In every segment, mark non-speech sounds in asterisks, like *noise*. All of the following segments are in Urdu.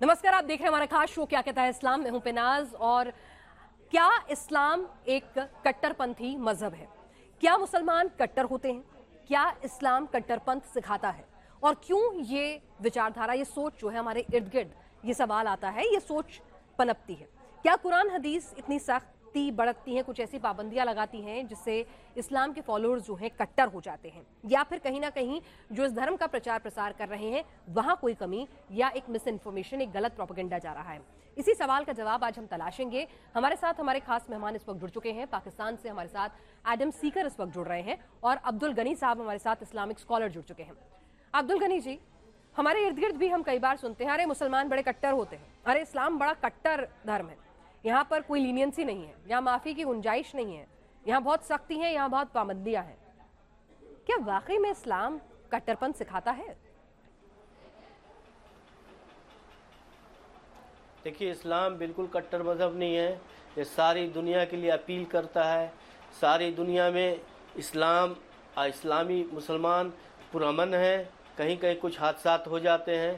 نمسکار، آپ دیکھ رہے ہیں ہمارا خاص شو کیا کہتا ہے اسلام میں ہوں پناز اور کیا اسلام ایک کٹر پنتھی مذہب ہے؟ کیا مسلمان کٹر ہوتے ہیں؟ کیا اسلام کٹر پنتھ سکھاتا ہے؟ اور کیوں یہ وچار دھارا یہ سوچ جو ہے ہمارے ارد گرد یہ سوال آتا ہے، یہ سوچ پنپتی ہے۔ کیا قرآن حدیث اتنی سخت سختی بڑھتی ہیں، کچھ ایسی پابندیاں لگاتی ہیں جس سے اسلام کے فالوورز جو ہیں کٹر ہو جاتے ہیں۔ یا پھر کہیں نہ کہیں جو اس دھرم کا پرچار پرسار کر رہے ہیں، وہاں کوئی کمی یا ایک مس انفارمیشن ایک غلط پروپگنڈا جا رہا ہے۔ اسی سوال کا جواب آج ہم تلاشیں گے۔ ہمارے ساتھ ہمارے خاص مہمان اس وقت جڑ چکے ہیں۔ پاکستان سے ہمارے ساتھ ایڈم سیکر اس وقت جڑ رہے ہیں اور عبد الغنی صاحب ہمارے ساتھ اسلامک اسکالر جڑ چکے ہیں۔ عبد الغنی جی ہمارے ارد گرد بھی ہم کئی بار سنتے ہیں، ارے مسلمان بڑے کٹر ہوتے ہیں، ارے اسلام بڑا کٹر دھرم ہے۔ یہاں پر کوئی لینینسی نہیں ہے، یہاں معافی کی گنجائش نہیں ہے، یہاں بہت سختی ہیں یہاں بہت پابندیاں ہیں۔ کیا واقعی میں اسلام کٹرپن سکھاتا ہے؟ دیکھیے، اسلام بالکل کٹر مذہب نہیں ہے۔ یہ ساری دنیا کے لیے اپیل کرتا ہے۔ ساری دنیا میں اسلام، اسلامی مسلمان پرامن ہیں۔ کہیں کہیں کچھ حادثات ہو جاتے ہیں۔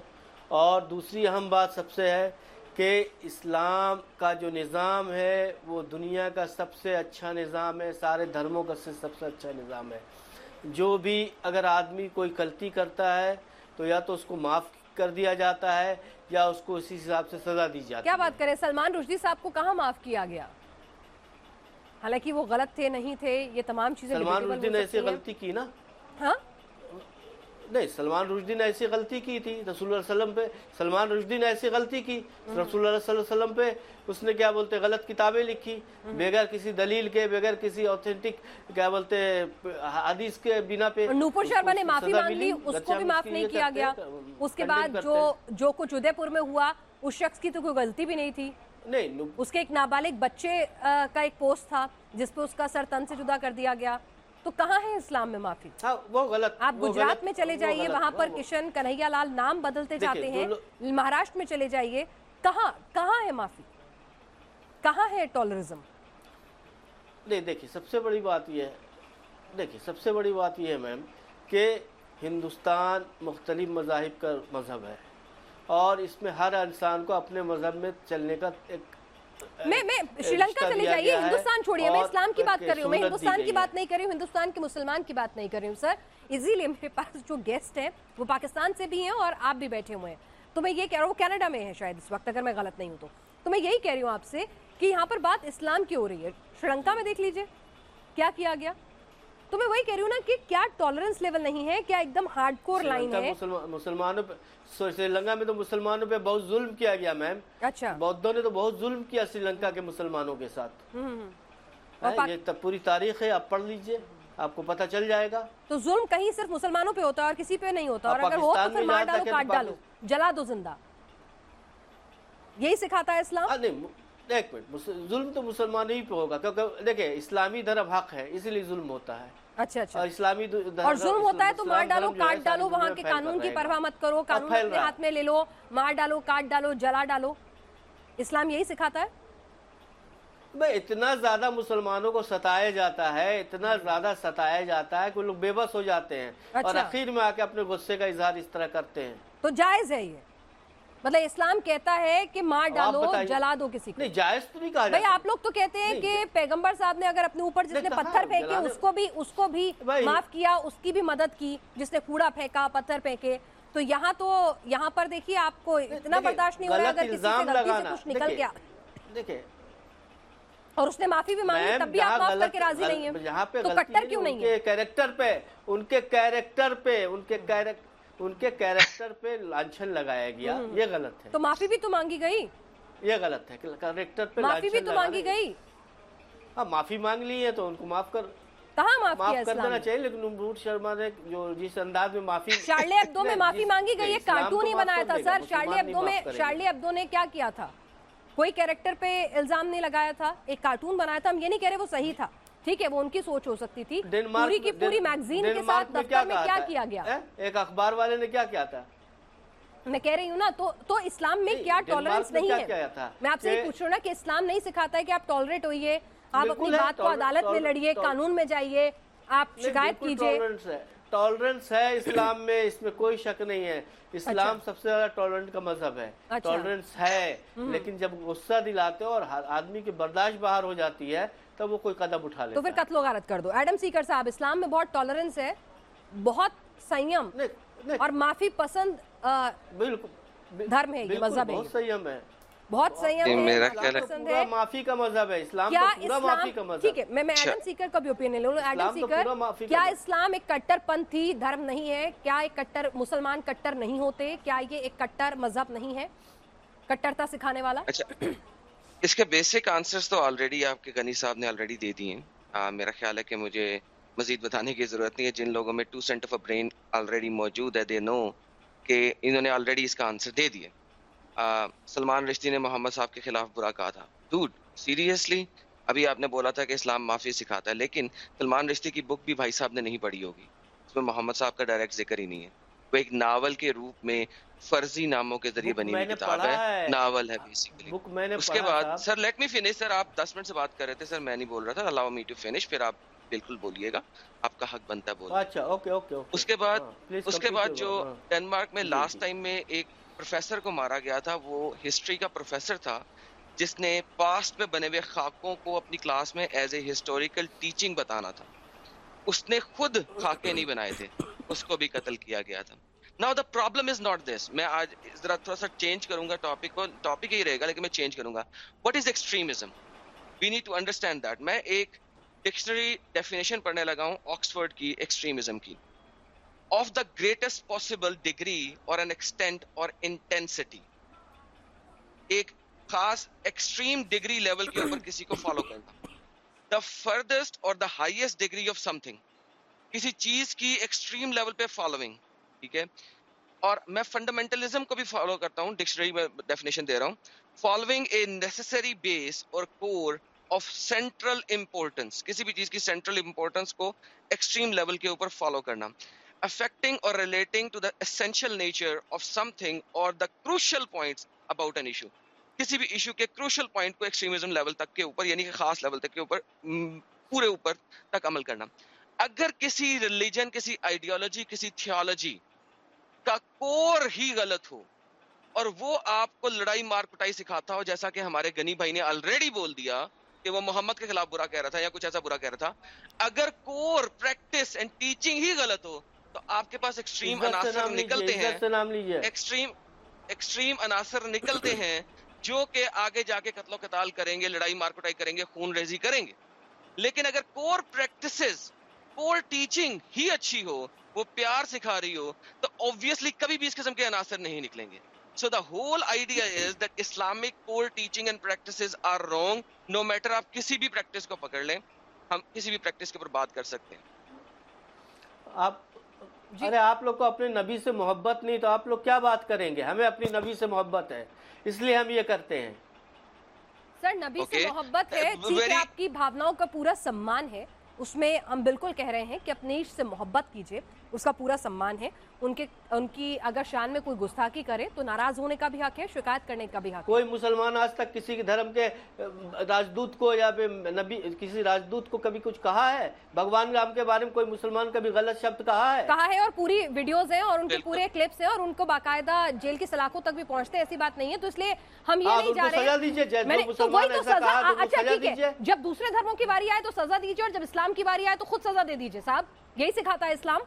اور دوسری اہم بات سب سے ہے کہ اسلام کا جو نظام ہے وہ دنیا کا سب سے اچھا نظام ہے سارے دھرموں کا سے سب سے اچھا نظام ہے۔ جو بھی اگر آدمی کوئی غلطی کرتا ہے تو یا تو اس کو معاف کر دیا جاتا ہے یا اس کو اسی حساب سے سزا دی جاتی ہے۔ کیا بات کریں؟ سلمان رشدی صاحب کو کہاں معاف کیا گیا؟ حالانکہ وہ غلط تھے نہیں تھے یہ تمام چیزیں سلمان رشدی نے ایسی غلطی کی نا؟ ہاں؟ نہیں سلمان رشدی نے ایسی غلطی کی تھی رسول اللہ علیہ وسلم پہ۔ سلمان رشدی نے ایسی غلطی کی رسول اللہ صلی اللہ علیہ وسلم پہ۔ اس نے کیا بولتے غلط کتابیں لکھی۔ بغیر کسی دلیل کے بغیر کسی اوتھینٹک کیا بولتے حدیث کے بنا پہ۔ نوپور شرما نے معافی مانگ لی اس کو بھی معاف نہیں کیا گیا۔ اس کے بعد جو جو کچھ ادے پور میں ہوا اس شخص کی تو کوئی غلطی بھی نہیں تھی۔ نہیں اس کے ایک نابالغ بچے کا ایک پوسٹ تھا جس پہ اس کا سر تن سے جدا کر دیا گیا۔ تو کہاں ہے اسلام میں معافی؟ ہاں، وہ غلط آپ گجرات میں چلے جائیے وہاں پر کشن کنہیا لال نام بدلتے جاتے ہیں مہاراشٹر میں چلے جائیے کہاں کہاں ہے معافی؟ کہاں ہے ٹالرزم نہیں دیکھیے سب سے بڑی بات یہ ہے دیکھیے سب سے بڑی بات یہ ہے میم کہ ہندوستان مختلف مذاہب کا مذہب ہے اور اس میں ہر انسان کو اپنے مذہب میں چلنے کا ایک میں میں شری لنکا چلے جائیے ہندوستان چھوڑیے میں اسلام کی بات کر رہی ہوں۔ میں ہندوستان کی بات نہیں کر رہی ہوں۔ ہندوستان کے مسلمان کی بات نہیں کر رہی ہوں سر۔ اسی لیے میرے پاس جو گیسٹ ہیں وہ پاکستان سے بھی ہیں اور آپ بھی بیٹھے ہوئے ہیں۔ تو میں یہ کہہ رہا ہوں وہ کینیڈا میں ہے شاید اس وقت اگر میں غلط نہیں ہوں تو۔ تو میں یہی کہہ رہی ہوں آپ سے کہ یہاں پر بات اسلام کی ہو رہی ہے۔ شری لنکا میں دیکھ لیجیے کیا کیا گیا؟ تو میں وہی کہہ رہی ہوں نا کہ کیا ٹالرنس لیول نہیں ہے کیا ایک دم ہارڈ کور لائن ہے؟ مسلمانوں پہ سری لنکا میں تو مسلمانوں پہ بہت ظلم کیا گیا میم اچھا۔ بودھوں نے تو بہت ظلم کیا سری لنکا کے مسلمانوں کے ساتھ۔ ہاں، یہ تب پوری تاریخ ہے آپ پڑھ لیجیے آپ کو پتہ چل جائے گا۔ تو ظلم کہیں صرف مسلمانوں پہ ہوتا ہے اور کسی پہ نہیں ہوتا اور اگر ہو تو پھر مار ڈالو کاٹ ڈالو جلا دو زندہ۔ یہی سکھاتا ہے اسلام؟ ہاں، ایک منٹ ظلم تو مسلمان ہی پہ ہوگا کیونکہ دیکھیں اسلامی دھرم حق ہے اسی لیے ظلم ہوتا ہے۔ اچھا اچھا۔ اور اسلامی اور ظلم ہوتا ہے تو مار ڈالو کاٹ ڈالو وہاں کے قانون کی پرواہ مت کرو قانون اپنے ہاتھ میں لے لو مار ڈالو کاٹ ڈالو جلا ڈالو۔ اسلام یہی سکھاتا ہے؟ بھائی اتنا زیادہ مسلمانوں کو ستایا جاتا ہے اتنا زیادہ ستایا جاتا ہے کہ لوگ بے بس ہو جاتے ہیں۔ اور اچھا۔ اخیر میں آ کے اپنے غصے کا اظہار اس طرح کرتے ہیں۔ تو جائز ہے یہ۔ مطلب اسلام کہتا ہے کہ مار ڈالو جلا دو کسی کو۔ نہیں جائز تو نہیں کہا بھائی آپ لوگ تو کہتے ہیں کہ پیغمبر صاحب نے اگر اپنے اوپر جس نے پتھر پھینکے اس کو بھی اس کو بھی معاف کیا اس کی بھی مدد کی جس نے کوڑا پھینکا پتھر پھینکے۔ تو یہاں تو یہاں پر دیکھیے آپ کو اتنا برداشت نہیں ہو رہا اگر کسی سے غلطی سے کچھ نکل گیا۔ دیکھیں اور اس نے معافی بھی مانگی تب بھی آپ معاف کر کے راضی نہیں ہیں۔ تو کٹر کیوں نہیں ہے؟ کیریکٹر پہ ان کے کیریکٹر پہ ان کے کیریکٹر ان کے کیریکٹر پہ لانچھن لگایا گیا یہ غلط ہے۔ تو معافی بھی تو مانگی گئی؟ یہ غلط ہے کریکٹر پہ معافی بھی تو مانگی گئی۔ ہاں معافی مانگ لی ہے تو ان کو معاف کر۔ کہاں معاف کر دینا چاہیے لیکن امرود شرما نے جو جس انداز میں معافی شارلی ابدو میں معافی مانگی گئی ہے کارٹون ہی بنایا تھا سر۔ شارلی ابدو میں شارلی ابدو نے کیا کیا تھا؟ کوئی کیریکٹر پہ الزام نہیں لگایا تھا ایک کارٹون بنایا تھا ہم یہ نہیں کہہ رہے وہ صحیح تھا۔ ٹھیک ہے وہ ان کی سوچ ہو سکتی تھی۔ پوری کی پوری میگزین کے ساتھ دفتر میں کیا کیا گیا؟ ایک اخبار والے نے کیا کیا تھا؟ میں کہہ رہی ہوں نا تو اسلام میں کیا ٹالرنس نہیں ہے؟ میں آپ سے یہ پوچھ رہا ہوں نا کہ اسلام نہیں سکھاتا ہے کہ آپ ٹالریٹ ہوئیے آپ اپنی بات کو عدالت میں لڑیے قانون میں جائیے آپ شکایت کیجیے۔ ٹالرنس ہے۔ اسلام میں اس میں کوئی شک نہیں ہے۔ اسلام اچھا۔ سب سے زیادہ ٹالرنٹ کا مذہب ہے۔ اچھا۔ ٹالرنس ہے لیکن جب غصہ دلاتے ہو اور آدمی کی برداشت باہر ہو جاتی ہے تب وہ کوئی قدم اٹھا لے تو پھر قتل و غارت کر دو۔ ایڈم سیکر صاحب اسلام میں بہت ٹالرنس ہے بہت سیم اور معافی پسند دھرم ہے یہ مذہب ہے۔ بہت سیم ہے۔ بہت سیم ہے میرا پسند ہے۔ معافی کا مذہب ہے۔ اسلام کا پورا معافی کا مذہب ٹھیک ہے۔ میں ایڈم سیکر کا بھی اوپینین لوں۔ ایڈم سیکر کیا اسلام ایک کٹر پنتھی دھرم نہیں ہے؟ کیا ایک کٹر مسلمان کٹر نہیں ہوتے؟ کیا یہ ایک کٹر مذہب نہیں ہے؟ کٹرتا سکھانے والا؟ اس کے بیسک آنسرز تو آلریڈی آپ کے غنی صاحب نے آلریڈی دے دی ہیں۔ میرا خیال ہے کہ مجھے مزید بتانے کی ضرورت نہیں ہے۔ جن لوگوں میں two cent of a brain already موجود ہے دے نو کہ انہوں نے آلریڈی اس کا آنسر دے دیا۔ سلمان رشتی نے محمد صاحب کے خلاف برا کہا تھا۔ ڈوڈ سیریسلی ابھی آپ نے بولا تھا کہ اسلام معافی سکھاتا ہے، لیکن سلمان رشتی کی بک بھی بھائی صاحب نے نہیں پڑھی ہوگی۔ اس میں محمد صاحب کا ڈائریکٹ ذکر ہی نہیں ہے۔ وہ ایک ناول کے روپ میں فرضی ناموں کے ذریعے بنی ہوئی کتاب ہے۔ ناول ہے بیسیکلی اس کے بعد سر لیٹ می فنش سر آپ دس منٹ سے بات کر رہے تھے۔ سر میں نہیں بول رہا تھا۔ الاؤ می ٹو فنش پھر آپ بالکل بولیے گا۔ آپ کا حق بنتا بول اس کے بعد اس کے بعد جو ڈینمارک میں لاسٹ ٹائم میں ایک پروفیسر کو مارا گیا تھا۔ وہ ہسٹری کا پروفیسر تھا جس نے پاسٹ میں بنے ہوئے خاکوں کو اپنی کلاس میں ایز اے ہسٹوریکل ٹیچنگ بتانا تھا۔ اس نے خود خاکے نہیں بنائے تھے۔ اس کو بھی قتل کیا گیا تھا۔ نا the problem is not this میں آج ذرا تھوڑا سا چینج کروں گا ٹاپک کو۔ ٹاپک ہی رہے گا لیکن میں چینج کروں گا۔ What is extremism we need to understand that میں ایک ڈکشنری ڈیفینیشن پڑھنے لگا ہوں آکسفرڈ کی ایکسٹریمزم کی۔ Of the greatest possible degree or an extent or intensity ایک خاص ایکسٹریم ڈگری لیول کے اوپر کسی کو فالو کرنا۔ The furthest or the highest degree of something کسی چیز کی ایکسٹریم لیول پہ فالوئنگ ٹھیک ہے؟ اور میں فنڈامنٹلزم کو بھی فالو کرتا ہوں ڈکشنری میں ڈیفینیشن دے رہا ہوں۔ فالوئنگ اے نیسسری بیس اور کور آف سینٹرل امپورٹنس کسی بھی چیز کی سینٹرل امپورٹنس کو ایکسٹریم لیول کے اوپر فالو کرنا۔ افیکٹنگ اور relating to the essential nature of something اور the crucial points about an issue کسی بھی ایشو کے کروشل پوائنٹ کو ایکسٹریمزم لیول تک کے اوپر یعنی کہ خاص لیول تک کے اوپر پورے اوپر تک عمل کرنا۔ اگر کسی ریلیجن کسی آئیڈیالوجی کسی تھیالوجی کا کور ہی غلط ہو اور وہ آپ کو لڑائی مار کٹائی سکھاتا ہو جیسا کہ ہمارے گنی بھائی نے آلریڈی بول دیا کہ وہ محمد کے خلاف برا کہہ رہا تھا یا کچھ ایسا برا کہہ رہا تھا اگر کور پریکٹس اینڈ ٹیچنگ ہی غلط ہو تو آپ کے پاس ایکسٹریم عناصر نکلتے ہیں۔ ایکسٹریم ایکسٹریم عناصر نکلتے ہیں جو کہ آگے جا کے قتل و قتال کریں گے لڑائی مار کٹائی کریں گے خون ریزی کریں گے۔ لیکن اگر کور پریکٹسز سپورٹ ٹیچنگ ہی اچھی ہو وہ پیار سکھا رہی ہو تو آبویسلی کبھی بھی اس قسم کے عناصر نہیں نکلیں گے۔ So the whole idea is that Islamic pool teaching and practices are wrong no matter آپ کسی بھی پریکٹس کو پکڑ لیں ہم کسی بھی پریکٹس کے اوپر بات کر سکتے ہیں۔ آپ جی۔ ارے آپ لوگ کو اپنے نبی سے محبت نہیں تو آپ لوگ کیا بات کریں گے؟ ہمیں اپنی نبی سے محبت ہے اس لیے ہم یہ کرتے ہیں۔ سر نبی سے محبت ہے uh, آپ کی بھاوناؤں کا پورا سمان ہے۔ اس میں ہم بالکل کہہ رہے ہیں کہ اپنے عشق سے محبت کیجیے اس کا پورا سمان ہے۔ ان کے ان کی اگر شان میں کوئی گستاخی کرے تو ناراض ہونے کا بھی حق ہے شکایت کرنے کا بھی حق کوئی مسلمان آج تک کسی کے دھرم کے راجدوت کو یا پھر نبی کسی راجدوت کو کبھی کچھ کہا ہے؟ بھگوان رام کے بارے میں کوئی مسلمان کبھی غلط شبد کہا ہے؟ کہا ہے اور پوری ویڈیوز ہیں اور ان کے پورے کلپس ہیں اور ان کو باقاعدہ جیل کی سلاخوں تک بھی پہنچتے ہیں ایسی بات نہیں ہے۔ تو اس لیے ہم یہ نہیں جا رہے ہیں۔ جب دوسرے دھرموں کی باری آئے تو سزا دیجیے اور جب اسلام کی باری آئے تو خود سزا دے دیجیے صاحب۔ یہی سکھاتا ہے اسلام؟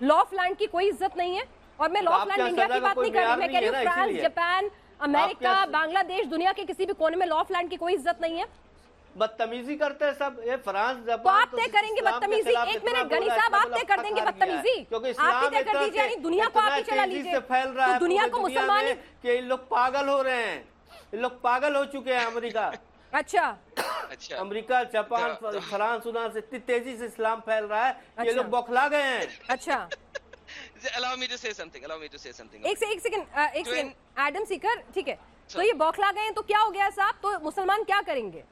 لا آف لینڈ کی کوئی عزت نہیں ہے اور میں لا آف لینڈ انڈیا کی بات نہیں کر رہی میں کہہ رہی ہوں فرانس جاپان امریکہ بنگلہ دیش دنیا کے کسی بھی کونے میں لا آف لینڈ کی کوئی عزت نہیں ہے۔ بدتمیزی کرتے ہیں سب یہ فرانس تو آپ طے کریں گے بدتمیزی؟ ایک منٹ گنی صاحب آپ طے کر دیں گے بدتمیزی۔ آپ ہی طے کر دیجیے یعنی دنیا کو آپ ہی چلا لیجیے۔ پھیل رہا ہے دنیا کو مسلمان کہ ان لوگ پاگل ہو رہے ہیں ان لوگ پاگل ہو چکے ہیں امریکہ۔ *laughs* اچھا۔ اچھا۔ امریکہ جاپان فرانس سے اتنی تیزی سے اسلام پھیل رہا ہے یہ اچھا۔ لوگ بوکھلا گئے ہیں۔ اچھا۔ *laughs* ایک ایک ایڈم سیکر ٹھیک ہے۔ تو یہ بوکھلا گئے ہیں تو کیا ہو گیا صاحب؟ تو مسلمان کیا کریں گے؟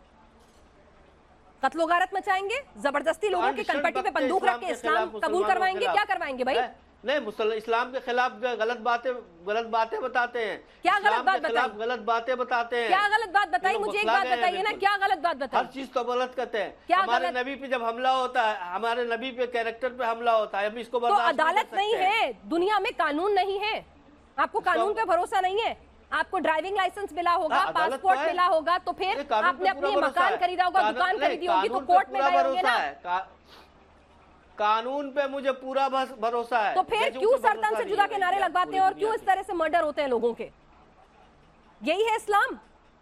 قتل و غارت مچائیں گے؟ زبردستی لوگوں کے کنپٹی پہ بندوق رکھ کے اسلام قبول کروائیں گے؟ کیا کروائیں گے بھائی؟ نہیں مسل... اسلام کے خلاف غلط باتیں غلط باتیں بتاتے ہیں۔ کیا غلط بات بتائی؟ غلط باتیں بتاتے ہیں۔ کیا غلط بات بتائی؟ مجھے ایک بات بتائیے نا کیا غلط بات بتائی؟ ہر چیز تو غلط کہتے ہیں۔ ہمارے نبی پہ جب حملہ ہوتا ہے ہمارے نبی پہ کیریکٹر پہ حملہ ہوتا ہے ہم اس کو برداشت نہیں عدالت نہیں ہے دنیا میں قانون نہیں ہے۔ آپ کو قانون پہ بھروسہ نہیں ہے۔ آپ کو ڈرائیونگ لائسنس ملا ہاں، ہوگا پاسپورٹ ملا ہوگا تو پھر آپ نے اپنی مکان خریدا ہوگا دکان خریدی ہوگی تو کورٹ میں گئے ہوں گے نا۔ قانون پہ مجھے پورا بھروسہ ہے۔ تو پھر کیوں بھروسہ سے جدا کے نعرے لگواتے ہیں اور کیوں اس۔ طرح سے مرڈر ہوتے ہیں لوگوں کے؟ یہی ہے اسلام۔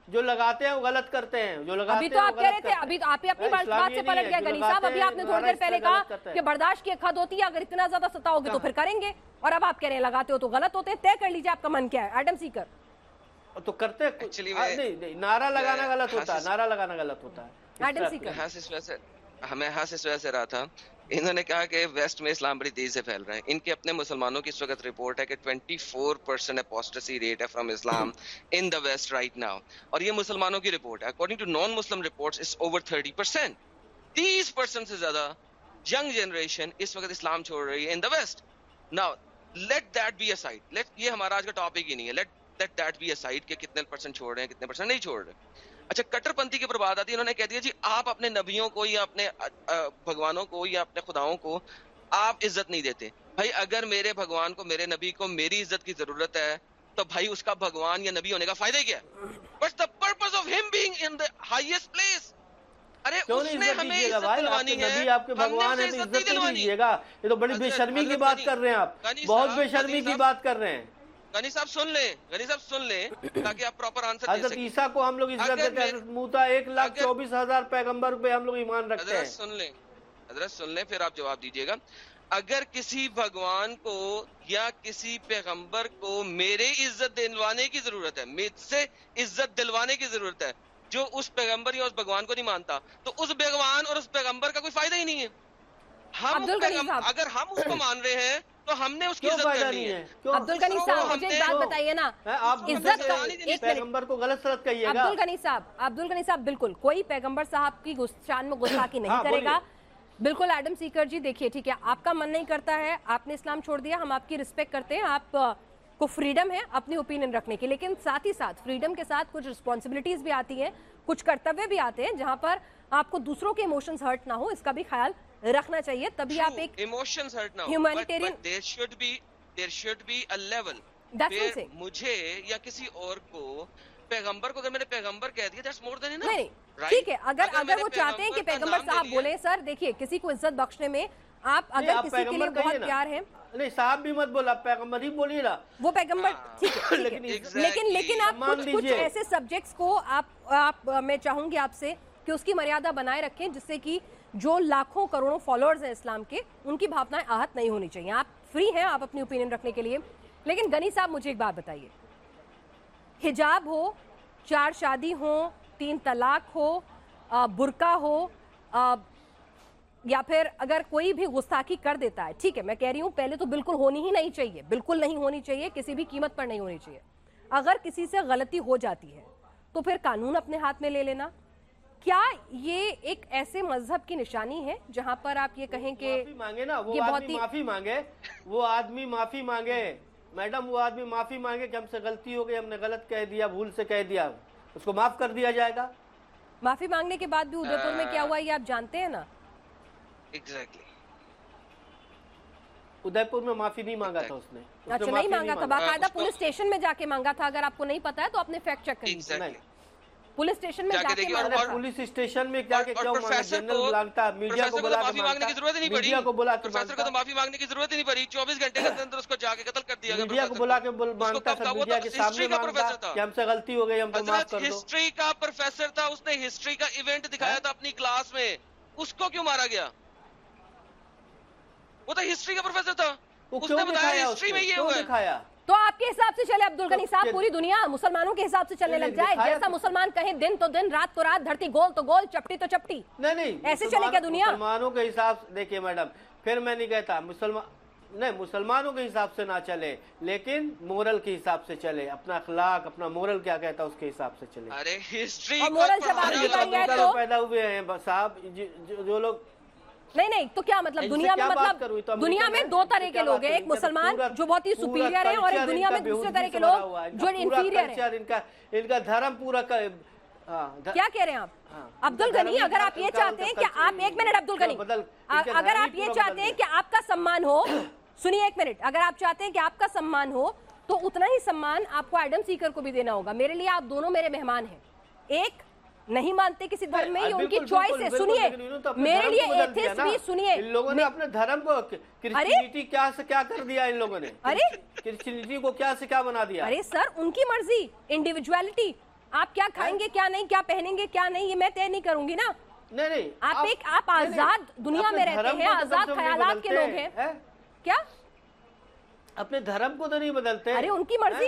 جو لگاتے ہیں وہ غلط کرتے ہیں۔ جو لگاتے ابھی تو آپ کہہ رہے تھے ابھی آپ ہی اپنی بات سے پلٹ گیا گنی صاحب ابھی آپ نے تھوڑی دیر پہلے کہا۔ کہ برداشت کی ایک حد ہوتی ہے اگر اتنا زیادہ ستاؤ گے تو کہاں؟ پھر کریں گے۔ اور اب آپ کہہ رہے ہیں لگاتے ہو تو غلط ہوتے ہیں۔ طے کر لیجیے آپ کا من کیا ہے؟ Adam Seeker. تو کرتے ہاں، نہیں نہیں نعرہ لگانا غلط ہوتا ہے نعرہ لگانا غلط ہوتا ہے۔ Adam Seeker. سے۔ ہاں اس وجہ سے ہمیں ہاں اس وجہ سے رہا تھا۔ انہوں نے کہا کہ ویسٹ میں اسلام بڑی تیزی سے پھیل رہا ہے۔ ان کے اپنے مسلمانوں کی اس وقت رپورٹ ہے کہ 24 پرسینٹ اپوسٹسی ریٹ ہے from Islam in the West right now اور یہ مسلمانوں کی رپورٹ ہے۔ According to non Muslim reports is over 30 percent تیس پرسینٹ سے زیادہ ینگ جنریشن اس وقت اسلام چھوڑ رہی ہے in the West now let that be aside let یہ ہمارا آج کا ٹاپک ہی نہیں ہے۔ Let let that be aside کہ کتنے پرسینٹ چھوڑ رہے ہیں، کتنے پرسینٹ نہیں چھوڑ رہے۔ اچھا کٹر پنتھی کے اوپر بات آتی ہے انہوں نے کہہ دیا جی آپ اپنے نبیوں کو یا اپنے بھگوانوں کو یا اپنے خداؤں کو آپ عزت نہیں دیتے۔ بھائی اگر میرے بھگوان کو میرے نبی کو میری عزت کی ضرورت ہے تو بھائی اس کا بھگوان یا نبی ہونے کا فائدہ کیا بٹ دا پرپز آف ہم being in the highest place ارے اس نے ہمیں عزت دلوانی ہے نبی آپ کے بھگوان تو عزت نہیں دلوانی۔ یہ تو بڑی بے حضرت- شرمی کی بات کر رہے ہیں آپ۔ بہت بے شرمی کی بات کر رہے ہیں۔ غنی صاحب سن لیں غنی صاحب سن لیں تاکہ آپ پراپر آنسر دے حضرت سکیں۔ عیسیٰ کو ہم لوگ عزت دیتے ہیں حضرت موتا ایک لاکھ چوبیس ہزار پیغمبر پہ ہم لوگ ایمان رکھتے حضرت ہیں۔ سن لیں حضرت سن لیں پھر آپ جواب دیجیے گا۔ اگر کسی بھگوان کو یا کسی پیغمبر کو میرے عزت دلوانے کی ضرورت ہے مجھ سے عزت دلوانے کی ضرورت ہے جو اس پیغمبر یا اس بھگوان کو نہیں مانتا تو اس بھگوان اور اس پیغمبر کا کوئی فائدہ ہی نہیں ہے۔ ہم۔ اگر ہم اس کو مان رہے ہیں تو ہم نے اس کی عزت کرنی ہے ہے کیوں عبد الغنی تو صاحب مجھے ایک بات؟ بتائیے نا عزت پیغمبر کو غلط سلط کہیے عبد گا الغنی صاحب عبد الغنی صاحب بالکل کوئی پیغمبر صاحب کی شان میں گستاخی نہیں ہاں، کرے گا۔ بالکل ایڈم سیکر جی دیکھیے ٹھیک ہے آپ کا من نہیں کرتا ہے آپ نے اسلام چھوڑ دیا ہم آپ کی رسپیکٹ کرتے ہیں آپ کو فریڈم ہے اپنی اوپینین رکھنے کی لیکن ساتھ ہی ساتھ فریڈم کے ساتھ کچھ رسپانسبلٹیز بھی آتی ہیں کچھ کرتوے بھی آتے ہیں جہاں پر آپ کو دوسروں کے ایموشنز ہرٹ نہ ہو اس کا بھی خیال رکھنا چاہیے تبھی آپ ایک ایموشنز ہرٹ نہ Humanitarian- there should be there should be a level. مجھے یا کسی اور کو پیغمبر کو اگر میں نے پیغمبر کہہ دیا that's more than enough. نہیں? ٹھیک ہے اگر اگر وہ چاہتے ہیں کہ پیغمبر صاحب بولے سر دیکھیے کسی کو عزت بخشنے میں آپ اگر کسی کے لیے بہت۔ پیار ہے نہیں صاحب بھی مت بولا پیغمبر ہی بولیے نا وہ پیغمبر ہاں۔ ٹھیک ہے لیکن. لیکن آپ کچھ۔ ایسے سبجیکٹس کو آپ آپ میں چاہوں گی آپ سے کہ اس کی مریادہ بنائے رکھیں جس سے کہ جو لاکھوں کروڑوں فالوورز ہیں اسلام کے، ان کی بھاونائیں آہت نہیں ہونی چاہیے۔ آپ فری ہیں، آپ اپنی اوپینین رکھنے کے لیے۔ لیکن گنی صاحب، مجھے ایک بات بتائیے۔ حجاب ہو، چار شادی ہو، تین طلاق ہو برقع ہو یا پھر اگر کوئی بھی گستاخی کر دیتا ہے، ٹھیک ہے، میں کہہ رہی ہوں، پہلے تو بالکل ہونی ہی نہیں چاہیے، بالکل نہیں ہونی چاہیے، کسی بھی قیمت پر نہیں ہونی چاہیے۔ اگر کسی سے غلطی ہو جاتی ہے، تو پھر قانون اپنے ہاتھ میں لے لینا۔ کیا یہ ایک ایسے مذہب کی نشانی ہے جہاں پر آپ یہ کہیں کہ معافی مانگے نا وہ آدمی معافی مانگے وہ آدمی معافی مانگے۔ میڈم وہ آدمی معافی مانگے کہ ہم سے غلطی ہو گئی ہم نے غلط کہہ دیا بھول سے کہہ دیا۔ اس کو معاف کر دیا جائے گا۔ معافی مانگنے کے بعد بھی ادے پور میں کیا ہوا یہ آپ جانتے ہیں نا؟ Exactly. ادے پور میں معافی نہیں مانگا تھا اس نے۔ نے اچھا نہیں مانگا تھا۔ باقاعدہ پولیس اسٹیشن میں جا کے مانگا تھا۔ اگر آپ کو نہیں پتا ہے تو اپنے فیکٹ چیک کر. پولیس اسٹیشن میں جا کے مانگا اور- پولیس اسٹیشن میں جا کے کیوں جنرل کو مانگتا میڈیا کو بلا معافی مانگنے کی ضرورت ہی نہیں مانگتا پڑی۔ میڈیا کو بلا کے پروفیسر کو تو معافی مانگنے کی ضرورت ہی نہیں پڑی۔ چوبیس گھنٹے کے اندر اس کو جا کے قتل کر دیا گیا۔ میڈیا کو بلا کے مانگتا تھا؟ میڈیا کے سامنے مانگتا کہ ہم سے غلطی ہو گئی ہم کو معاف کر دو۔ ہسٹری کا پروفیسر تھا اس نے ہسٹری کا ایونٹ دکھایا تھا اپنی کلاس میں۔ اس کو کیوں مارا گیا؟ وہ تو ہسٹری کا پروفیسر تھا۔ اس نے بتایا ہسٹری میں یہ ہوا ہے۔ دکھایا؟ تو آپ کے حساب سے چلے عبد الغنی تو صاحب پوری دنیا مسلمانوں کے حساب سے چلنے لگ جائے؟ جیسا مسلمان کہیں دن تو دن رات تو رات دھرتی گول تو گول چپٹی تو چپٹی۔ نہیں نہیں ایسے چلے کیا دنیا؟ مسلمانوں کے حساب سے دیکھیے میڈم پھر میں نہیں کہتا مسلمان نہیں مسلمانوں کے حساب سے نہ چلے لیکن مورل کے حساب سے چلے اپنا اخلاق اپنا مورل کیا کہتا اس کے حساب سے چلے۔ تو- پیدا ہوئے ہیں صاحب جو لوگ نہیں نہیں تو کیا مطلب دنیا میں مطلب دنیا میں دو طرح کے لوگ ہیں ایک؟ مسلمان جو بہت ہی سپیریئر ہیں اور ایک دنیا میں دوسرے طرح کے لوگ جو انفیریئر ہیں۔ ان کا دھرم پورا کیا کہہ رہے ہیں آپ؟ ہاں، عبد ان کا الغنی دھرم ہی اگر آپ یہ چاہتے ہیں کہ آپ ایک منٹ عبد الغنی بدل- ان کے اگر آپ یہ چاہتے ہیں کہ آپ کا سمان ہو سنیے ایک منٹ اگر آپ چاہتے ہیں کہ آپ کا سمان ہو تو اتنا ہی سمان آپ کو ایڈم سیکر کو بھی دینا ہوگا۔ میرے لیے آپ دونوں میرے مہمان ہیں۔ ایک نہیں مانتے کسی دھرم میں یہ ان کی چوائس ہے سنیے میرے لیے ایتھسٹ۔ بھی سنیے ان لوگوں نے اپنے دھرم کو کرسچینٹی کیا سے کیا کر دیا ان لوگوں نے؟ ارے کرسچینٹی کو کیا سے کیا بنا دیا؟ ارے سر ان کی مرضی انڈیویجوالٹی آپ کیا کھائیں گے کیا نہیں کیا پہنیں گے کیا نہیں یہ میں طے نہیں کروں گی نا۔ نہیں نہیں آپ ایک آپ آزاد دنیا میں رہتے ہیں آزاد خیالات کے لوگ ہیں۔ کیا؟ اپنے دھرم کو تو نہیں بدلتے ارے ان کی مرضی۔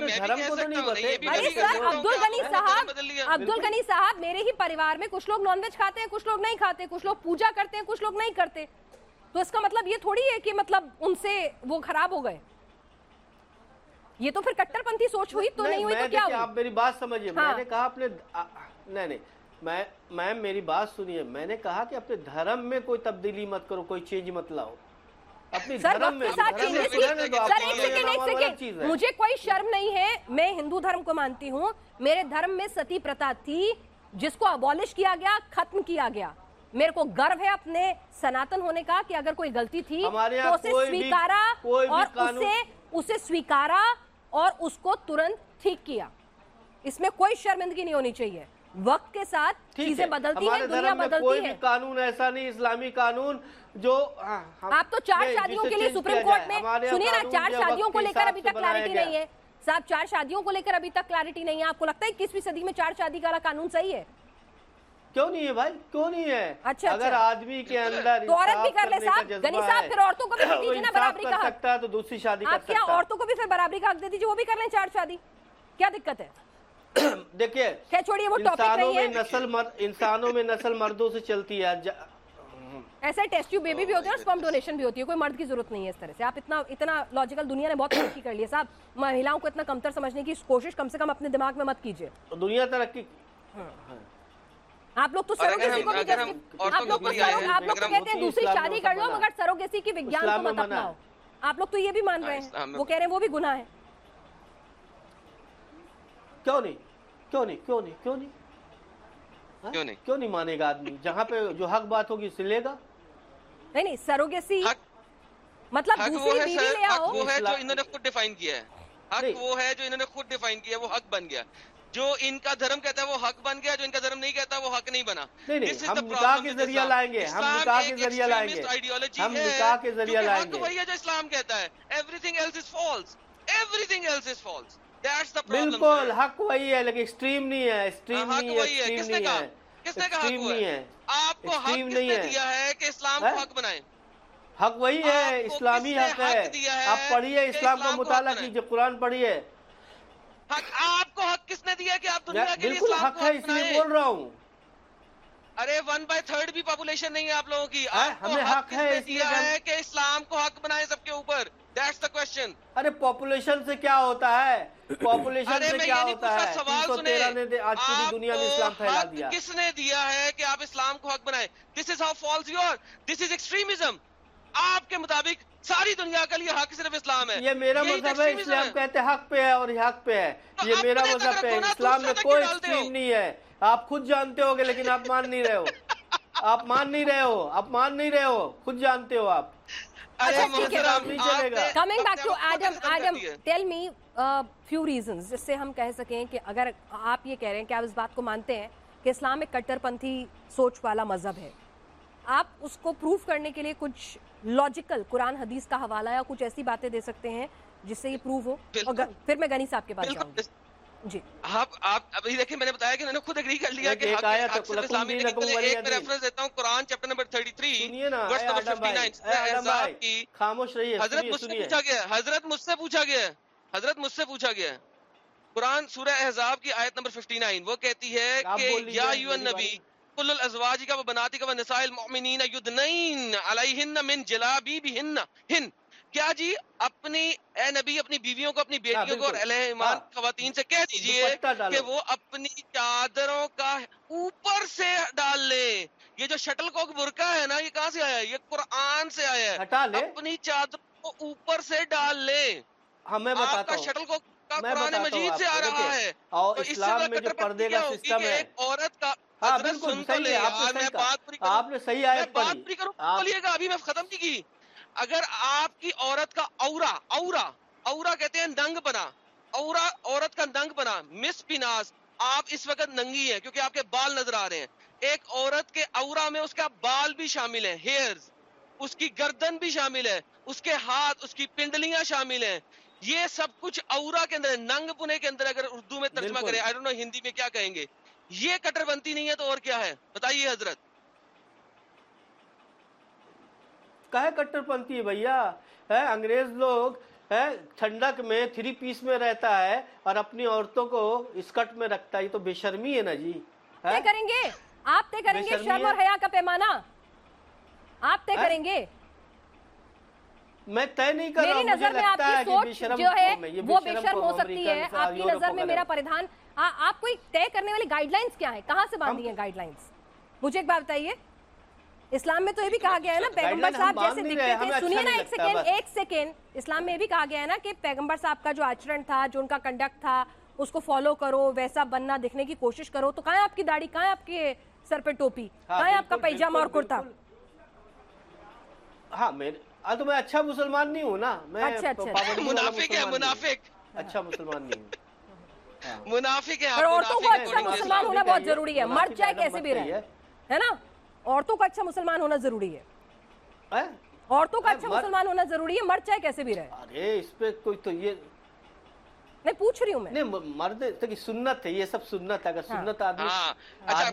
بھی دھرم کو تو نہیں ہوں، یہ بھی بدلتے ارے سر عبد الغنی صاحب۔ عبد الغنی صاحب میرے ہی پریوار میں کچھ لوگ نان ویج کھاتے ہیں کچھ لوگ نہیں کھاتے کچھ لوگ پوجا کرتے ہیں کچھ لوگ نہیں کرتے۔ تو اس کا مطلب یہ تھوڑی ہے کہ مطلب ان سے وہ خراب ہو گئے۔ یہ تو پھر کٹر پنتھی سوچ ہوئی تو نہیں ہوئی تو کیا دیکھیے، آپ ہوئی میری بات سمجھیے۔ میں ہاں۔ نے کہا اپنے نہیں نہیں میں میری بات سنیے۔ میں نے کہا کہ اپنے دھرم میں کوئی تبدیلی مت کرو کوئی چینج مت لاؤ۔ اپنی دھرم میں۔ مجھے کوئی شرم نہیں ہے میں ہندو دھرم کو مانتی ہوں۔ میرے دھرم میں ستی پرتا تھی جس کو ابالش کیا گیا ختم کیا گیا۔ میرے کو گرو ہے اپنے سناتن ہونے کا کہ اگر کوئی غلطی تھی تو اسے سویکارا اور اسے اسے سویکارا اور اس کو ترنت ٹھیک کیا۔ اس میں کوئی شرمندگی نہیں ہونی چاہیے۔ وقت کے ساتھ چیزیں ہے، بدلتی ہیں دنیا دھرم میں کوئی بدلتی بھی ہے قانون ایسا نہیں اسلامی قانون جو ہاں، آپ تو چار شادیوں کے لیے سپریم کورٹ۔ میں سنیے نا چار ہے شادیوں کو لے کر ابھی تک کلیرٹی۔ نہیں ہے۔ صاحب چار شادیوں کو لے کر ابھی تک کلیرٹی نہیں ہے۔ آپ کو لگتا ہے اکیسویں صدی میں چار شادی کا قانون صحیح ہے؟ کیوں نہیں ہے بھائی؟ کیوں نہیں ہے؟ اچھا، اگر اچھا۔ آدمی کے اندر تو عورت بھی کر لے صاحب۔ گنی صاحب ہے، پھر عورتوں کو بھی دیجیے نا برابری کا حق۔ ہے تو دوسری شادی کر آپ کیا ہے۔ عورتوں کو بھی پھر برابری کا حق دے دیجیے وہ بھی کر لیں چار شادی۔ کیا دقت ہے؟ *coughs* دیکھیے خیر چھوڑیے وہ ٹاپک انسانوں نہیں میں ہے نسل. انسانوں میں نسل مردوں سے چلتی ہے ج- ایسے ٹیسٹ ٹیوب بیبی بھی ہوتے ہیں اور سپرم ڈونیشن بھی ہوتی ہے کوئی مرد کی ضرورت نہیں ہے اس طرح سے۔ آپ اتنا اتنا لاجیکل دنیا نے بہت ترقی کر لی ہے۔ صاحب مہیلاؤں کو اتنا کمتر سمجھنے کی کوشش کم سے کم اپنے دماغ میں مت کیجیے۔ دنیا ترقی۔ آپ لوگ تو سروگیسی کو بھی آپ لوگ آپ لوگ کہتے ہیں دوسری شادی کر لو مگر سروگیسی کی وگیان کو مت اپناؤ ہے۔ آپ لوگ تو یہ بھی مان رہے ہیں۔ وہ کہہ رہے ہیں وہ بھی گناہ ہے کیوں نہیں؟ کیوں نہیں؟ کیوں نہیں؟ کیوں نہیں؟ ہاں؟ کیوں نہیں؟ کیوں نہیں مانے گا آدمی؟ جہاں پہ جو حق بات ہوگی اسے لے گا۔ نہیں نہیں سروگیسی حق مطلب حق وہ دوسری ہے بیوی سر لے حق آؤ وہ ہے جو انہوں نے خود ڈیفائن کیا ہے۔ حق۔ وہ ہے جو انہوں نے خود ڈیفائن کیا ہے وہ حق بن گیا۔ جو ان کا دھرم کہتا ہے وہ حق بن گیا جو ان کا دھرم نہیں کہتا وہ حق نہیں بنا۔ ہم نکاح کے ذریعہ. لائیں گے ہم نکاح کے ذریعہ لائیں گے۔ ہم نکاح کے ذریعہ کیونکہ لائیں حق گے وہی ہے جو اسلام کہتا ہے۔ Everything else is false. Everything else is false. بالکل. حق وہی ہے لیکن اسٹریم نہیں ہے اسٹریم حق نہیں ہے کس نے کہا؟ کس نے کہا حق نہیں ہے۔ آپ کو حق کس نہیں نے ہے۔ دیا ہے کہ اسلام؟ کو حق بنائیں حق وہی ہے اسلامی حق ہے۔ آپ پڑھیے اسلام کا مطالعہ؟ کیجیے قرآن پڑھیے۔ حق آپ کو حق کس نے دیا کہ آپ دنیا کے لیے اسلام حق کو حق اس لیے بنائیں بول رہا ہوں۔ ارے ون بائی تھرڈ بھی پاپولیشن نہیں ہے آپ لوگوں کی۔ ہاں، آپ کو حق کس نے دیا ہے کہ اسلام کو حق بنائیں سب کے اوپر؟ دیٹس دا کوشچن ارے پاپولیشن سے کیا ہوتا ہے? پاپولیشن سے کیا ہوتا ہے؟ سوال سنے آج پوری آپ دنیا میں کو اسلام پھیلا حق دیا۔ کس نے دیا ہے کہ آپ اسلام کو حق بنائیں؟ This is how false your this is extremism آپ کے مطابق ساری دنیا کا لیے حق صرف اسلام ہے۔ یہ میرا مذہب ہے اس extremism لیے ہم کہتے حق پہ ہے اور یہ حق پہ ہے۔ یہ میرا مذہب ہے اسلام میں کوئی؟ ایکسٹریم نہیں ہے۔ آپ خود جانتے ہو گے لیکن آپ مان نہیں رہے ہو۔ آپ مان نہیں رہے ہو آپ مان نہیں رہے ہو۔ خود جانتے ہو آپ۔ Coming back to Adam Adam. Tell me few reasons جس سے ہم کہہ سکیں کہ اگر آپ یہ کہہ رہے ہیں کہ آپ اس بات کو مانتے ہیں کہ اسلام ایک کٹر پنتھی سوچ والا مذہب ہے۔ آپ اس کو پروف کرنے کے لیے کچھ لاجیکل قرآن حدیث کا حوالہ یا کچھ ایسی باتیں دے سکتے ہیں جس سے یہ پروو ہو۔ اور پھر میں گنی صاحب کے پاس جاؤں گی۔ جی آپ آپ ابھی دیکھیں میں نے بتایا کہ انہوں نے خود اگری کر لیا کہ حق اسلامی ایک میں۔ ریفرنس دیتا ہوں قرآن چیپٹر نمبر 33 سنیے نا ورس نمبر آدم بھائی 59 اے آدم احزاب بھائی کی خاموش رہیے حضرت مجھ سے پوچھا گیا حضرت مجھ سے پوچھا گیا حضرت مجھ سے پوچھا گیا قرآن سورہ احزاب کی آیت نمبر 59 وہ کہتی ہے کہ یا ایو النبی۔ کل الازواج کا و بناتی کا و نساء المؤمنین یدنین علیہن من جلابیبہن ہن کیا جی اپنی اے نبی اپنی بیویوں کو اپنی بیٹیوں کو اور۔ اہل ایمان ہاں۔ خواتین سے کہہ دیجیے۔ کہ وہ اپنی چادروں کا اوپر سے ڈال لے۔ یہ جو شٹل کوک برقع ہے نا یہ کہاں سے آیا ہے؟ یہ قرآن سے آیا ہے۔ اپنی چادروں کو اوپر سے ڈال لے۔ ہمیں آپ بتاتا کا شٹل کوک قرآن مجید سے آ رہا ہے۔ اور اسلام میں جو پردے کا سسٹم ہے۔ ایک عورت کا ہاں بالکل صحیح ہے آپ نے صحیح کروں آپ نے صحیح میں آیت بات پڑھی۔ پوری کروں ابھی میں ختم کی۔ اگر آپ کی عورت کا اورا اورا اورا کہتے ہیں ننگ بنا اورا عورت کا ننگ بنا مس پیناز آپ اس وقت ننگی ہیں کیونکہ آپ کے بال نظر آ رہے ہیں۔ ایک عورت کے اورا میں اس کا بال بھی شامل ہیں ہیئرز اس کی گردن بھی شامل ہے اس کے ہاتھ اس کی پنڈلیاں شامل ہیں۔ یہ سب کچھ اورا کے اندر ہے ننگ پنے کے اندر اگر اردو میں ترجمہ۔ کرے آئی ڈونٹ نو ہندی میں کیا کہیں گے۔ یہ کٹر بنتی نہیں ہے تو اور کیا ہے؟ بتائیے حضرت۔ کہے کٹر پنتھی ہے بھیا ہے انگریز لوگ ہے ٹھنڈک میں تھری پیس میں رہتا ہے اور اپنی عورتوں کو اسکٹ میں رکھتا ہے یہ تو بے شرمی ہے نا جی ہے؟ طے کریں گے آپ طے کریں گے شرم ہے۔ اور حیا کا پیمانہ آپ طے؟ کریں گے میں طے نہیں کر رہا ہوں نظر میں آپ ہے کی سوچ جو ہے وہ بے شرم ہو سکتی ہے آپ کی نظر میں۔ میرا پریدھان آ- آپ کوئی طے کرنے والی گائیڈ لائنز کیا ہیں کہاں سے باندھی ہیں گائیڈ لائنز مجھے ایک بات بتائیے اسلام میں تو یہ بھی کہا گیا ہے نا پیغمبر صاحب جیسے دکھتے تھے ہمیں سنیے اچھا نا ایک سیکنڈ۔ ایک سیکنڈ اسلام میں یہ بھی کہا گیا ہے نا کہ پیغمبر صاحب کا جو آچرن تھا جو ان کا کنڈکٹ تھا اس کو فالو کرو ویسا بننا دکھنے کی کوشش کرو تو کہاں ہے آپ کی داڑھی کہاں ہے آپ کے سر پہ ٹوپی ہاں، کہاں ہے آپ کا پیجامہ اور کرتا۔ ہاں میرے ہاں تو میں اچھا مسلمان نہیں ہوں نا میں اچھا، اچھا، منافق ہے۔ منافق اچھا مسلمان نہیں ہوں۔ منافق ہے اور عورتوں کو منافق اچھا ہیں۔ مسلمان ہونا بہت ضروری ہے منافق مر چاہے کیسے بھی رہے۔ ہے نا عورتوں کا اچھا مسلمان ہونا ضروری ہے؟ عورتوں کا اچھا مسلمان ہونا ضروری ہے مر چاہے کیسے بھی رہے ارے اس پہ کوئی تو یہ میں پوچھ رہی ہوں میں نہیں مرد دیکھیے سنت ہے یہ سب سنت ہے اگر سنت آدمی۔ اچھا،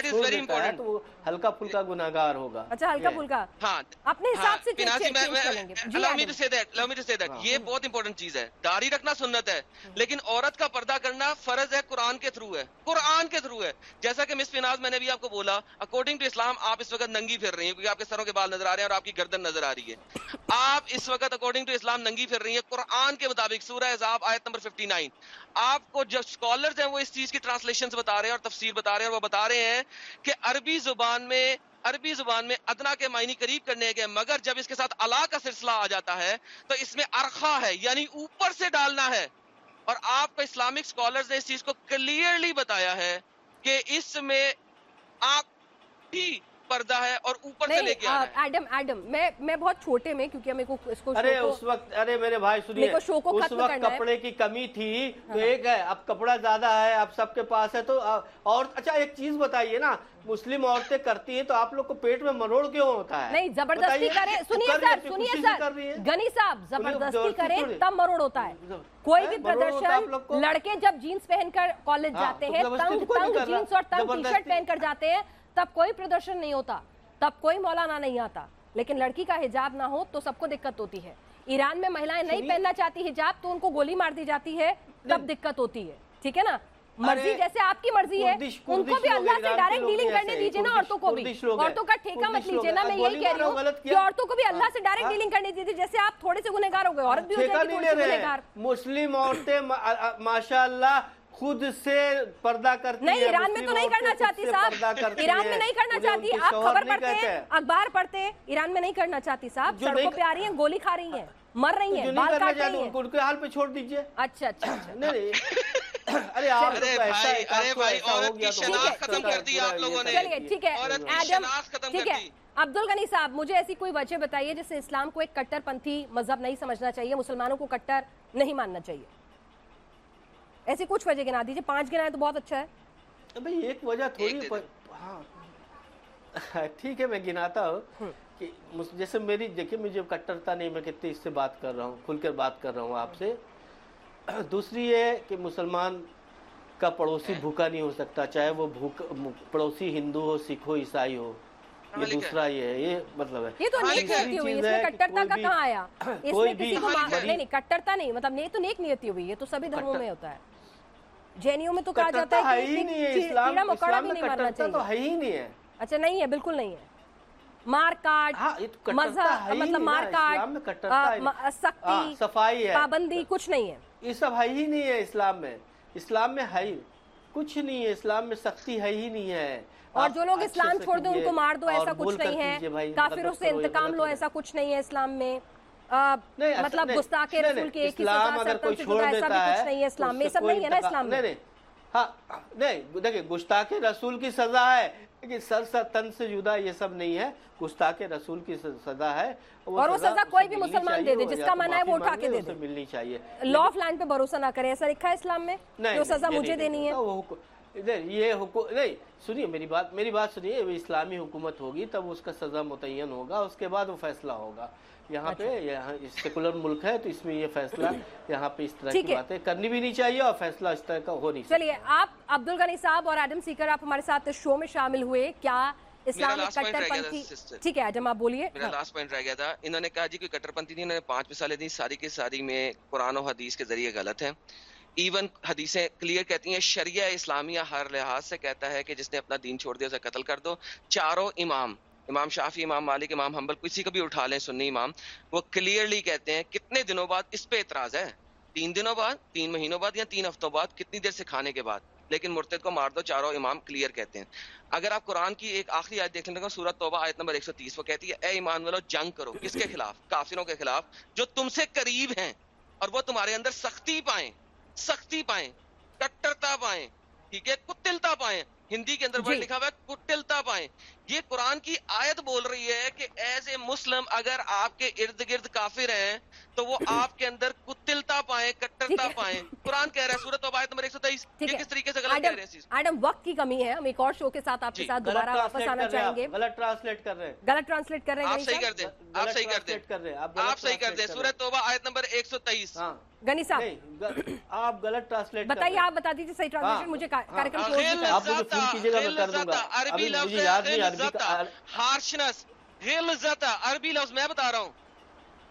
چھوڑ very دیتا ہے important. تو ہلکا پھلکا گناہگار ہوگا اچھا ہلکا۔ پھلکا ہاں اپنے حساب سے چینج میں- چینج میں- کر لیں گے allow me to say that, allow me to say that. یہ بہت امپورٹنٹ چیز ہے داڑھی رکھنا سنت ہے لیکن عورت کا پردہ کرنا فرض ہے قرآن کے تھرو ہے قرآن کے تھرو ہے جیسا کہ مس فیناز میں نے بھی آپ کو بولا اکارڈنگ ٹو اسلام آپ اس وقت ننگی پھر رہی ہیں کیونکہ آپ کے سروں کے بال نظر آ رہے ہیں اور آپ کی گردن نظر آ رہی ہے آپ اس وقت اکارڈنگ ٹو اسلام ننگی پھر رہی ہیں قرآن کے مطابق سورہ عذاب آیت نمبر 59 آپ کو جو اسکالرز ہیں وہ اس چیز کی ٹرانسلیشنز بتا رہے ہیں اور تفسیر بتا رہے ہیں اور وہ بتا رہے ہیں کہ عربی زبان میں عربی زبان میں ادنا کے معنی قریب کرنے کے مگر جب اس کے ساتھ اللہ کا سلسلہ آ جاتا ہے تو اس میں ارخا ہے یعنی اوپر سے ڈالنا ہے۔ اور آپ کو اسلامک اسکالرز نے اس چیز کو کلیئرلی بتایا ہے کہ اس میں آپ بھی پردہ ہے اور اوپر سے لے نہیں کے ایڈم ایڈم میں میں بہت چھوٹے میں کیونکہ میرے کو اس کو ارے اس وقت ارے میرے بھائی سنیے میرے کو شو کو اس ختم وقت کرنا ہے۔ کپڑے کی کمی تھی تو ایک ہے اب کپڑا زیادہ ہے اب سب کے پاس ہے تو اور اچھا ایک چیز بتائیے نا مسلم عورتیں کرتی ہیں تو آپ لوگ کو پیٹ میں مروڑ کیوں ہوتا ہے نہیں زبردستی تو سنیے سر سنیے سر۔ گنی صاحب زبردستی تھوڑی۔ تب مروڑ ہوتا ہے کوئی بھی؟ پردرشن لڑکے جب جینز پہن کر کالج ہاں، جاتے ہیں تنگ تنگ۔ جینز اور تنگ ٹی شرٹ پہن کر جاتے ہیں تب کوئی پردرشن نہیں ہوتا تب کوئی مولانا نہیں آتا۔ لیکن لڑکی کا حجاب نہ ہو تو سب کو دقت ہوتی ہے۔ ایران میں مہلائیں نہیں پہننا چاہتی حجاب تو ان کو گولی مار دی جاتی ہے تب دقت ہوتی ہے۔ ٹھیک ہے نا؟ مرضی جیسے آپ کی مرضی ہے ان کو بھی اللہ سے ڈائریکٹ ڈیلنگ کرنے دیجیے نا عورتوں کو بھی۔ عورتوں کا ٹھیکہ مت لیجیے نا۔ میں یہی کہہ رہی ہوں کہ؟ عورتوں کو بھی اللہ سے ڈائریکٹ ہاں۔ ڈیلنگ کرنے دیجیے جیسے آپ تھوڑے سے گنہگار ہو گئے عورت بھی ہو ٹھیکہ جائے گی نہیں تھوڑی رہے گنہگار۔ مسلم عورتیں ماشاء اللہ خود سے پردہ کرتی نہیں ہیں ایران میں تو نہیں کرنا چاہتی صاحب۔ ایران میں ہیں۔ نہیں کرنا چاہتی۔ آپ خبر پڑھتے ہیں۔ اخبار پڑھتے ہیں ایران میں نہیں کرنا چاہتی صاحب۔ سڑکوں پہ آ رہی ہیں گولی کھا رہی ہیں مر رہی ہیں بال کاٹ رہی ہیں۔ ان کے حال پہ چھوڑ دیجیے۔ اچھا اچھا اچھا۔ نہیں *coughs* ارے آپ ارے بھائی عورت کی شناخت ختم کر دی آپ لوگوں نے۔ چلیے۔ ٹھیک ہے۔ عورت کی ایڈم شناخت ختم ٹھیک کر ہے۔ دی۔ عبد الغنی صاحب مجھے ایسی کوئی وجہ بتائیے جس سے اسلام کو ایک کٹر پنتھی مذہب نہیں سمجھنا چاہیے مسلمانوں کو کٹر نہیں ماننا چاہیے؟ ایسی کچھ وجہ گنا دیجیے پانچ گنائے تو بہت اچھا ہے۔ بھئی ایک وجہ تھوڑی ہاں۔ *laughs* ٹھیک ہے میں گناتا ہوں کہ جیسے میری دیکھیں مجھے کٹرتا نہیں میں کتنے اس سے بات کر رہا ہوں کھل کر بات کر رہا ہوں آپ سے۔ *clears throat* دوسری یہ کہ مسلمان کا پڑوسی بھوکا نہیں ہو سکتا چاہے وہ بھوک پڑوسی ہندو ہو سکھ ہو عیسائی ہو یہ ہے۔ دوسرا یہ ہے یہ مطلب ہے۔ یہ تو نیک نیتی ہوئی اس میں ہے کٹرتا کا کہاں آیا؟ اس کوئی میں کسی بھی کو نہیں نہیں کٹرتا نہیں مطلب یہ تو نیک نیتی ہوئی ہے تو سبھی دھرموں میں ہوتا ہے۔ جینیوں میں تو کہا جاتا ہے کیڑا جی، مکوڑا بھی نہیں مرنا چاہیے تو ہے ہی نہیں ہے۔ اچھا نہیں ہے بالکل نہیں ہے۔ مار کاٹ ہاں، مذہب مطلب مار کاٹ سختی ہاں، صفائی ہے۔ پابندی کچھ نہیں ہے۔ یہ سب ہے ہی نہیں ہے اسلام میں۔ اسلام میں ہے کچھ نہیں ہے اسلام میں سختی ہے ہی نہیں ہے۔ اور جو لوگ اسلام چھوڑ دیں ان کو مار دو ایسا کچھ نہیں ہے۔ کافروں سے انتقام لو ایسا کچھ نہیں ہے اسلام میں۔ مطلب گستاخ رسول کی ایک ہی سزا سرطن سے جدا ایسا بھی کچھ نہیں ہے اسلام میں سب نہیں ہے نا اسلام میں ہاں نہیں دیکھیں گستاخ رسول کی سزا ہے لیکن سر سرطن سے جدا یہ سب نہیں ہے گستاخ رسول کی سزا ہے اور وہ سزا کوئی بھی مسلمان دے دے جس کا منع ہے وہ اٹھا کے دے دے۔ ملنی چاہیے۔ لا آف لینڈ پہ بھروسہ نہ کرے ایسا لکھا ہے اسلام میں جو سزا مجھے دینی ہے۔ یہ حکومت نہیں سنیے میری بات میری بات سنیے اسلامی حکومت ہوگی تب اس کا سزا متعین ہوگا اس کے بعد وہ فیصلہ ہوگا۔ یہاں اچھا۔ پہ یہاں سیکولر ملک ہے تو اس میں یہ فیصلہ یہاں پہ اس طرح کی باتیں کرنی بھی نہیں چاہیے اور فیصلہ اس طرح کا ہو نہیں چلیے آپ عبد الغنی صاحب اور ایڈم سیکر آپ ہمارے ساتھ شو میں شامل ہوئے۔ کیا میرا لاسٹ پوائنٹ ہاں۔ رہ گیا تھا انہوں نے کہا جی کوئی کٹر پنتھی نہیں انہوں نے پانچ مثالیں دی ساری کی ساری میں قرآن و حدیث کے ذریعے غلط ہیں۔ ایون حدیثیں کلیئر کہتی ہیں شریعہ اسلامیہ ہر لحاظ سے کہتا ہے کہ جس نے اپنا دین چھوڑ دیا اسے قتل کر دو۔ چاروں امام امام شافی امام مالک امام حنبل کسی کا بھی اٹھا لیں سنی امام وہ کلیئرلی کہتے ہیں کتنے دنوں بعد اس پہ اعتراض ہے؟ تین دنوں بعد تین مہینوں بعد یا تین ہفتوں بعد؟ کتنی دیر سے کھانے کے بعد؟ لیکن مرتد کو مار دو چاروں امام کلیئر کہتے ہیں۔ اگر آپ قرآن کی ایک آخری آیت دیکھنے لگا سورت توبہ آیت نمبر 130 وہ کہتی ہے اے ایمان والو جنگ کرو۔ کس کے خلاف کافروں کے خلاف جو تم سے قریب ہیں اور وہ تمہارے اندر سختی پائیں سختی پائیں کٹرتا پائیں ٹھیک ہے کتلتا پائیں۔ ہندی کے اندر جی. لکھا ہوا ہے کٹلتا پائیں۔ یہ قرآن کی آیت بول رہی ہے کہ ایز اے مسلم اگر آپ کے ارد گرد کافر ہیں تو وہ آپ کے اندر کتلتا پائیں کٹرتا پائیں۔ قرآن کہہ رہا ہے سورت وبایت نمبر ایک سو تیئیس۔ یہ کس طریقے سے غلط کہہ رہے ہیں میڈم وقت کی کمی ہے۔ ہم ایک اور شو کے ساتھ آپ کے جی۔ ساتھ دوبارہ واپس آنا چاہیں گے۔ غلط ٹرانسلیٹ کر رہے ہیں۔ غلط ٹرانسلیٹ کر رہے ہیں آپ صحیح کر دیں آپ صحیح کر دیں۔ آپ صحیح کر دیں۔ سورت توبہ آیت نمبر ایک سو تیئیس۔ گنی صاحب آپ غلط ٹرانسلیٹ بتائیے آپ بتا دیجیے صحیح ٹرانسلیشن ہاں، مجھے کارکرم ہاں، ہاں، آپ مجھے فون کیجیے گا میں کر دوں گا۔ عربی لفظ ہے ہارشنس غلظت عربی لفظ میں بتا رہا ہوں۔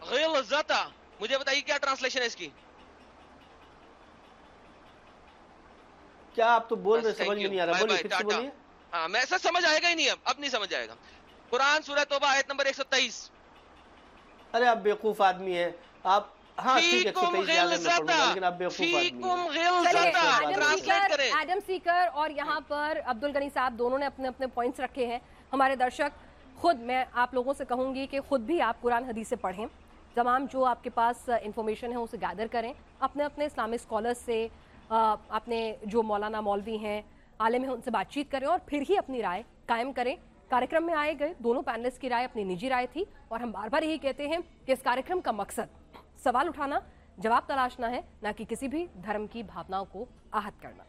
غلظت مجھے بتائیے کیا ٹرانسلیشن ہے اس کی؟ کیا آپ تو بول رہے سمجھ نہیں آ رہا بولیے پھر سے بولیے۔ ہاں میں سر سمجھ آئے گا ہی نہیں اب اب نہیں سمجھ آئے گا۔ قرآن سورہ توبہ آیت نمبر 123 ارے آپ بیوقوف آدمی ہیں۔ آپ ایڈم سیکر اور یہاں پر عبدالگنی صاحب دونوں نے اپنے اپنے پوائنٹس رکھے ہیں۔ ہمارے درشک خود میں آپ لوگوں سے کہوں گی کہ خود بھی آپ قرآن حدیث سے پڑھیں۔ تمام جو آپ کے پاس انفارمیشن ہے اسے گیدر کریں۔ اپنے اپنے اسلامی اسکالر سے اپنے جو مولانا مولوی ہیں عالم ہیں ان سے بات چیت کریں اور پھر ہی اپنی رائے قائم کریں۔ کارکرم میں آئے گئے دونوں پینلس کی رائے اپنی نجی رائے تھی اور ہم بار بار یہی کہتے ہیں کہ اس کارکرم کا مقصد سوال اٹھانا، جواب تلاشنا ہے، نہ کہ کسی بھی دھرم کی بھاوناؤں کو آہت کرنا۔